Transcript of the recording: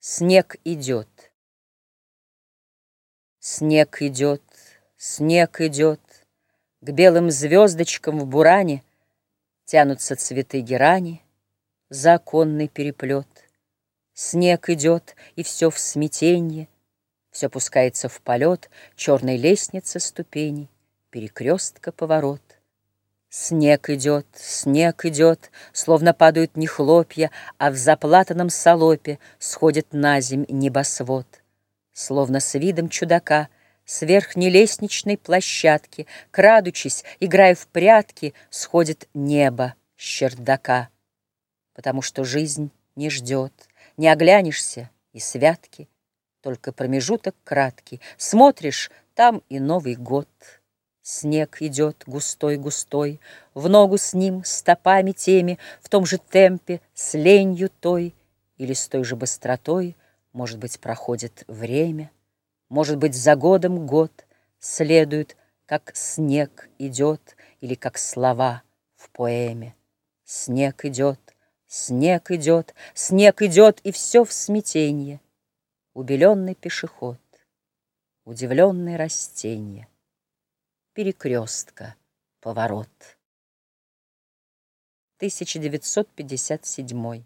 Снег идет. Снег идет, снег идет, К белым звездочкам в буране Тянутся цветы герани За оконный переплет. Снег идет, и все в смятенье, Все пускается в полет Черной лестницы ступеней, Перекрестка поворот. Снег идет, снег идет, Словно падают не хлопья, А в заплатанном салопе Сходит на земь небосвод. Словно с видом чудака С верхней лестничной площадки, Крадучись, играя в прятки, Сходит небо с чердака. Потому что жизнь не ждет, Не оглянешься и святки, Только промежуток краткий, Смотришь, там и Новый год — Снег идет густой-густой, В ногу с ним, стопами теми, В том же темпе, с ленью той, Или с той же быстротой, Может быть, проходит время, Может быть, за годом год Следует, как снег идет, Или как слова в поэме. Снег идет, снег идет, Снег идет, и все в смятенье. Убеленный пешеход, Удивленные растения перекрестка, поворот. 1957